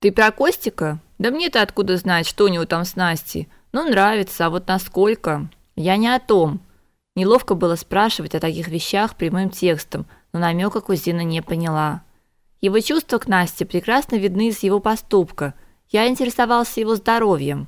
Ты про Костика? Да мне-то откуда знать, что у него там с Настей? Ну, нравится, а вот насколько? Я не о том. Неловко было спрашивать о таких вещах прямым текстом, но намека кузина не поняла. Его чувства к Насте прекрасно видны из его поступка. Я интересовался его здоровьем.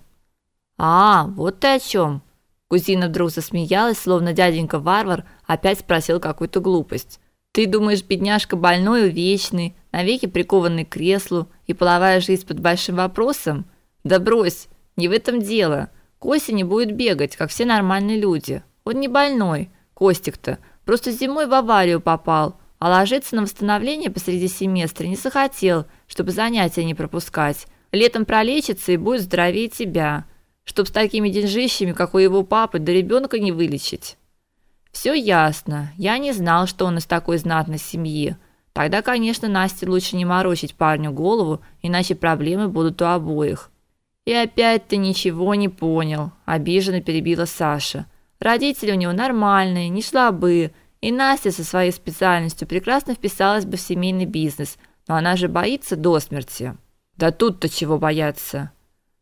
А, вот ты о чем. Кузина вдруг засмеялась, словно дяденька-варвар опять спросил какую-то глупость. Ты думаешь, бедняжка больной, увечный, навеки прикованный к креслу и половая жизнь под большим вопросом? Да брось, не в этом дело. Костя не будет бегать, как все нормальные люди. Он не больной, Костик-то, просто зимой в аварию попал, а ложиться на восстановление посреди семестра не захотел, чтобы занятия не пропускать. Летом пролечится и будет здоровее тебя, чтоб с такими деньжищами, как у его папы, до ребенка не вылечить. Все ясно. Я не знал, что он из такой знатной семьи. Тогда, конечно, Насте лучше не морочить парню голову, иначе проблемы будут у обоих. И опять ты ничего не понял, обиженно перебила Саша. Родители у него нормальные, не слабые, и Настя со своей специальностью прекрасно вписалась бы в семейный бизнес, но она же боится до смерти. Да тут-то чего бояться?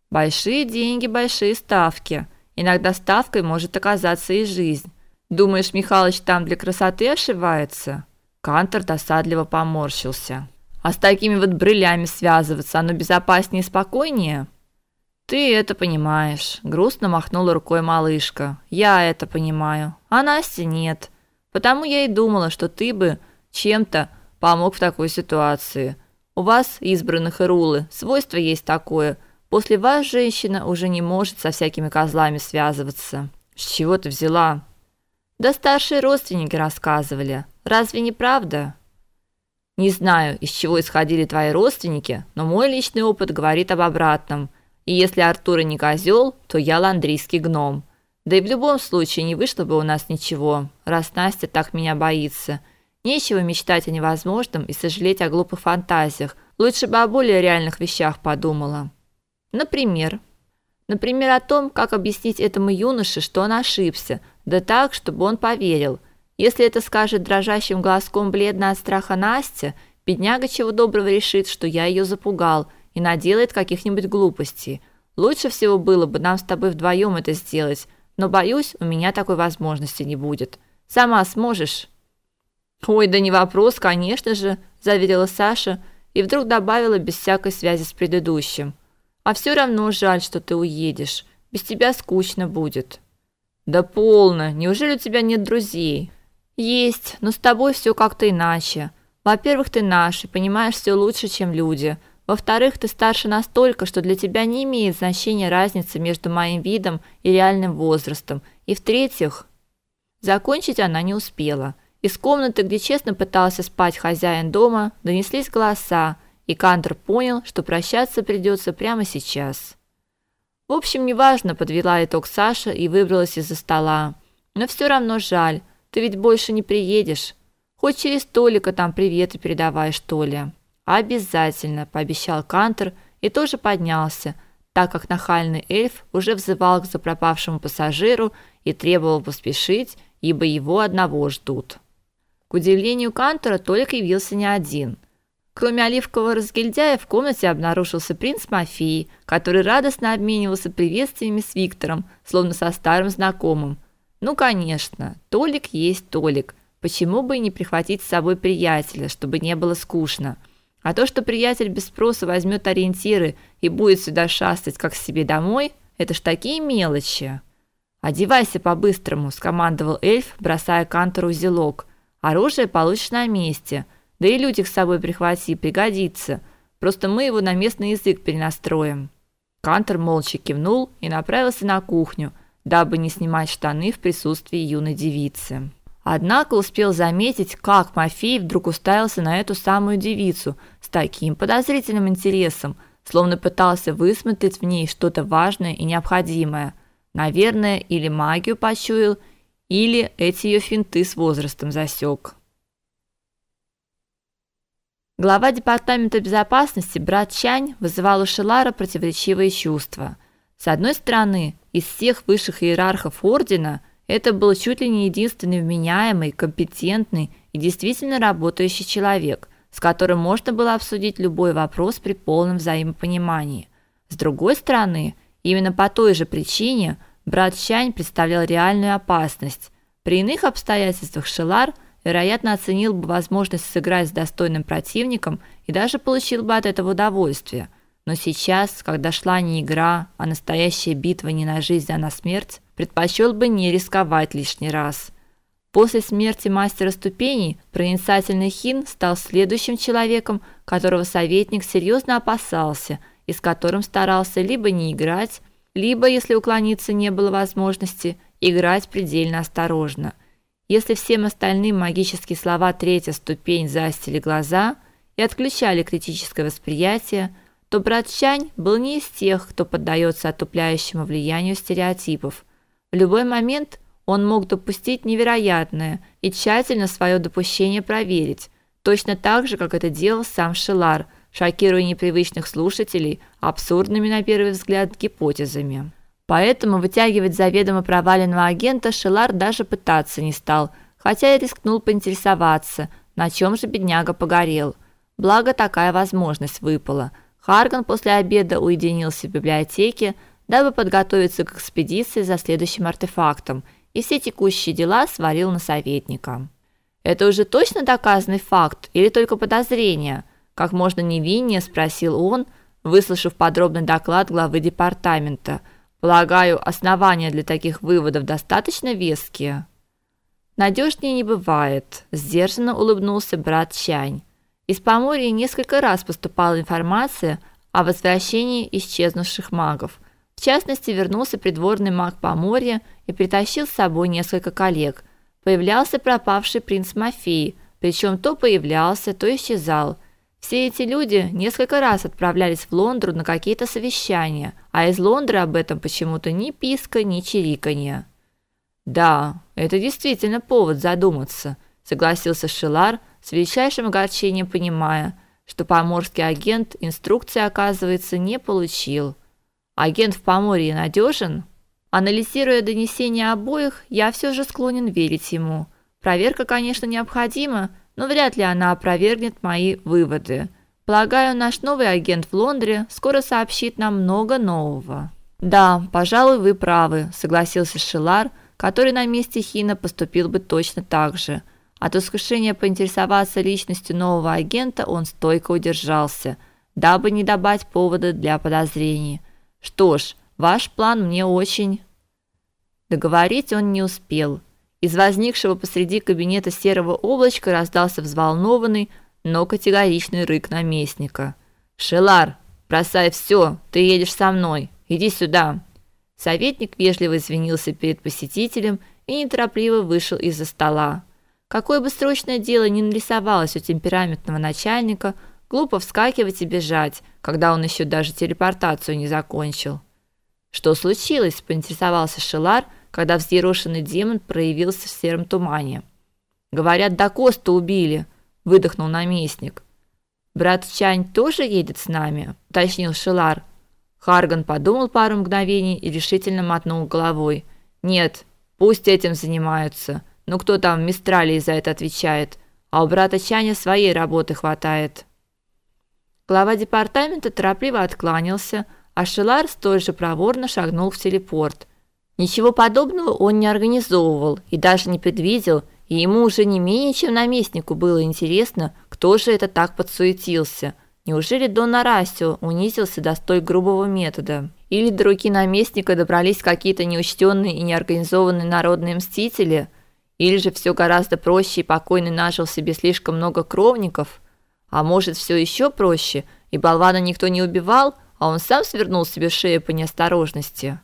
Большие деньги, большие ставки. Иногда ставкой может оказаться и жизнь. Думаешь, Михалыч там для красоты ошивается? Кантор досадливо поморщился. А с такими вот брылями связываться, оно безопаснее и спокойнее? Ты это понимаешь, грустно махнула рукой малышка. Я это понимаю, а Настя нет. Потому я и думала, что ты бы чем-то помог в такой ситуации. У вас, избранных и рулы, свойство есть такое. После вас женщина уже не может со всякими козлами связываться. С чего ты взяла? Да старшие родственники рассказывали. Разве не правда? Не знаю, из чего исходили твои родственники, но мой личный опыт говорит об обратном. И если Артур не козел, то я ландрийский гном. Да и в любом случае не вышло бы у нас ничего, раз Настя так меня боится. Нечего мечтать о невозможном и сожалеть о глупых фантазиях. Лучше бы о более реальных вещах подумала. Например, например, о том, как объяснить этому юноше, что он ошибся, да так, чтобы он поверил. Если это скажет дрожащим глазком бледно от страха Настя, бедняга чего доброго решит, что я ее запугал и наделает каких-нибудь глупостей. Лучше всего было бы нам с тобой вдвоем это сделать, но боюсь, у меня такой возможности не будет. Сама сможешь? Ой, да не вопрос, конечно же, заверила Саша и вдруг добавила без всякой связи с предыдущим. А все равно жаль, что ты уедешь. Без тебя скучно будет. Да полно. Неужели у тебя нет друзей? Есть, но с тобой все как-то иначе. Во-первых, ты наш и понимаешь все лучше, чем люди. Во-вторых, ты старше настолько, что для тебя не имеет значения разница между моим видом и реальным возрастом. И в-третьих, закончить она не успела. Из комнаты, где честно пытался спать хозяин дома, донеслись голоса, и Кантер понял, что прощаться придется прямо сейчас. В общем, неважно, подвела итог Саша и выбралась из-за стола. Но все равно жаль. Ты ведь больше не приедешь. Хоть через Толика там приветы передавай, что ли. Обязательно, пообещал Кантер и тоже поднялся, так как нахальный эльф уже взывал к запропавшему пассажиру и требовал поспешить, ибо его одного ждут. К удивлению Кантера Толик явился не один – Кроме оливкового разгильдяя в комнате обнаружился принц Мафии, который радостно обменивался приветствиями с Виктором, словно со старым знакомым. Ну, конечно, Толик есть Толик. Почему бы и не прихватить с собой приятеля, чтобы не было скучно? А то, что приятель без спроса возьмет ориентиры и будет сюда шастать как себе домой, это ж такие мелочи. Одевайся по-быстрому, скомандовал эльф, бросая Кантору узелок. Оружие получишь на месте. Да и лютик с собой прихвати, пригодится. Просто мы его на местный язык перенастроим. Кантер молча кивнул и направился на кухню, дабы не снимать штаны в присутствии юной девицы. Однако успел заметить, как Мафей вдруг уставился на эту самую девицу с таким подозрительным интересом, словно пытался высмотреть в ней что-то важное и необходимое. Наверное, или магию почуял, или эти ее финты с возрастом засек. Глава департамента безопасности брат Чань вызывал у Шелара противоречивые чувства. С одной стороны, из всех высших иерархов ордена это был чуть ли не единственный вменяемый, компетентный и действительно работающий человек. с которым можно было обсудить любой вопрос при полном взаимопонимании. С другой стороны, именно по той же причине брат Чань представлял реальную опасность. При иных обстоятельствах Шелар, вероятно, оценил бы возможность сыграть с достойным противником и даже получил бы от этого удовольствие. Но сейчас, когда шла не игра, а настоящая битва не на жизнь, а на смерть, предпочел бы не рисковать лишний раз. После смерти мастера ступеней проницательный Хин стал следующим человеком, которого советник серьезно опасался и с которым старался либо не играть, либо, если уклониться не было возможности, играть предельно осторожно. Если всем остальным магические слова третья ступень застили глаза и отключали критическое восприятие, то брат Чань был не из тех, кто поддается отупляющему влиянию стереотипов. В любой момент он мог допустить невероятное и тщательно свое допущение проверить, точно так же, как это делал сам Шелар, шокируя непривычных слушателей абсурдными на первый взгляд гипотезами. Поэтому вытягивать заведомо проваленного агента Шелар даже пытаться не стал, хотя и рискнул поинтересоваться, на чем же бедняга погорел. Благо такая возможность выпала. Харган после обеда уединился в библиотеке, дабы подготовиться к экспедиции за следующим артефактом – и все текущие дела свалил на советника. Это уже точно доказанный факт или только подозрение? Как можно невиннее спросил он, выслушав подробный доклад главы департамента. Полагаю, основания для таких выводов достаточно веские. Надежнее не бывает, сдержанно улыбнулся брат Чань. Из Поморья несколько раз поступала информация о возвращении исчезнувших магов. В частности, вернулся придворный маг Поморья и притащил с собой несколько коллег. Появлялся пропавший принц Мафей, причем то появлялся, то исчезал. Все эти люди несколько раз отправлялись в Лондон на какие-то совещания, а из Лондона об этом почему-то ни писка, ни чириканья. Да, это действительно повод задуматься, согласился Шилар, с величайшим огорчением понимая, что поморский агент инструкции, оказывается, не получил. Агент в Поморье надежен? Анализируя донесения обоих, я все же склонен верить ему. Проверка, конечно, необходима, но вряд ли она опровергнет мои выводы. Полагаю, наш новый агент в Лондоне скоро сообщит нам много нового. Да, пожалуй, вы правы, согласился Шилар, который на месте Хина поступил бы точно так же. От искушения поинтересоваться личностью нового агента он стойко удержался, дабы не добавить повода для подозрений. Что ж, ваш план мне очень Договорить он не успел. Из возникшего посреди кабинета серого облачка раздался взволнованный, но категоричный рык наместника. Шелар, бросай все, ты едешь со мной. Иди сюда. Советник вежливо извинился перед посетителем и неторопливо вышел из-за стола. Какое бы срочное дело ни нарисовалось у темпераментного начальника, глупо вскакивать и бежать, когда он еще даже телепортацию не закончил. Что случилось? поинтересовался Шелар, когда взъерошенный демон проявился в сером тумане. Говорят, до Коста убили, выдохнул наместник. Брат Чань тоже едет с нами, уточнил Шелар. Харган подумал пару мгновений и решительно мотнул головой. Нет, пусть этим занимаются. Ну кто там в Мистралии за это отвечает? А у брата Чаня своей работы хватает. Глава департамента торопливо откланялся, а Шелар столь же проворно шагнул в телепорт. Ничего подобного он не организовывал и даже не предвидел, и ему уже не менее чем наместнику было интересно, кто же это так подсуетился. Неужели Дон Арасио унизился до столь грубого метода? Или до руки наместника добрались какие-то неучтенные и неорганизованные народные мстители? Или же все гораздо проще и покойный нажил себе слишком много кровников? А может, все еще проще, и болвана никто не убивал, а он сам свернул себе шею по неосторожности?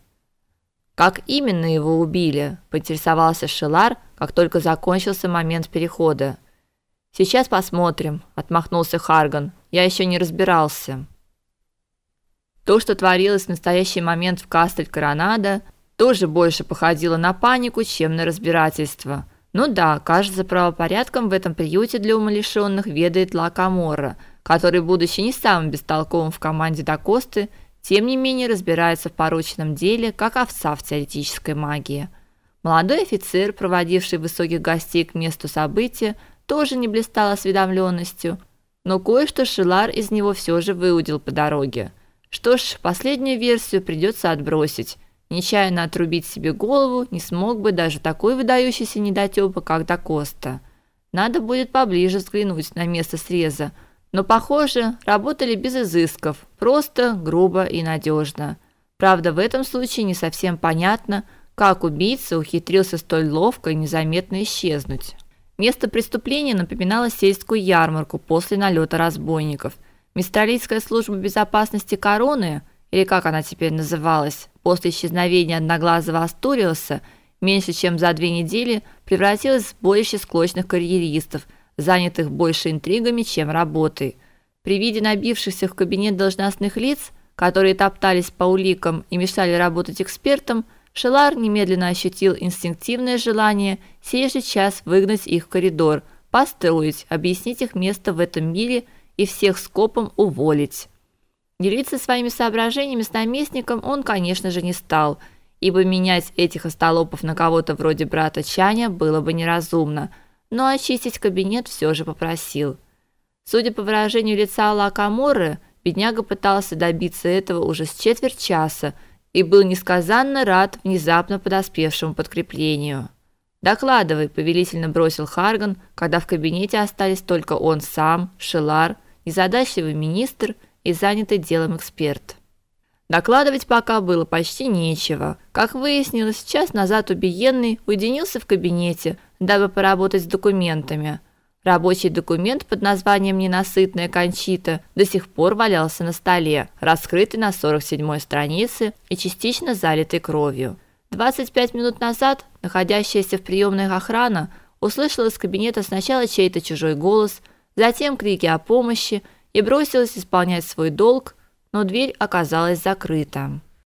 Как именно его убили? поинтересовался Шелар, как только закончился момент перехода. Сейчас посмотрим, отмахнулся Харган. Я еще не разбирался. То, что творилось в настоящий момент в Кастель-Коронадо, тоже больше походило на панику, чем на разбирательство. Ну да, кажется, правопорядком в этом приюте для умалишенных ведает Лакамора, который, будучи не самым бестолковым в команде Дакосты, тем не менее разбирается в порученном деле, как овца в теоретической магии. Молодой офицер, проводивший высоких гостей к месту события, тоже не блистал осведомленностью. но кое-что Шилар из него все же выудил по дороге. Что ж, последнюю версию придется отбросить. Нечаянно отрубить себе голову не смог бы даже такой выдающийся недотёпа, как Дакоста. Надо будет поближе взглянуть на место среза, но, похоже, работали без изысков, просто, грубо и надежно. Правда, в этом случае не совсем понятно, как убийца ухитрился столь ловко и незаметно исчезнуть. Место преступления напоминало сельскую ярмарку после налета разбойников. Мистралийская служба безопасности короны, или как она теперь называлась, после исчезновения одноглазого Астуриуса, меньше чем за две недели превратилась в сборище склочных карьеристов – занятых больше интригами, чем работой. При виде набившихся в кабинет должностных лиц, которые топтались по уликам и мешали работать экспертам, Шелар немедленно ощутил инстинктивное желание сей же час выгнать их в коридор, построить, объяснить их место в этом мире и всех скопом уволить. Делиться своими соображениями с наместником он, конечно же, не стал, ибо менять этих остолопов на кого-то вроде брата Чаня было бы неразумно – но очистить кабинет все же попросил. Судя по выражению лица Лакаморы, бедняга пытался добиться этого уже с четверть часа и был несказанно рад внезапно подоспевшему подкреплению. "Докладывай", повелительно бросил Харган, когда в кабинете остались только он сам, Шелар, незадачливый министр и занятый делом эксперт. Докладывать пока было почти нечего. Как выяснилось, час назад убиенный уединился в кабинете, дабы поработать с документами. Рабочий документ под названием «Ненасытная Кончита» до сих пор валялся на столе, раскрытый на 47-й странице и частично залитый кровью. 25 минут назад находящаяся в приемной охрана услышала из кабинета сначала чей-то чужой голос, затем крики о помощи и бросилась исполнять свой долг, но дверь оказалась закрыта.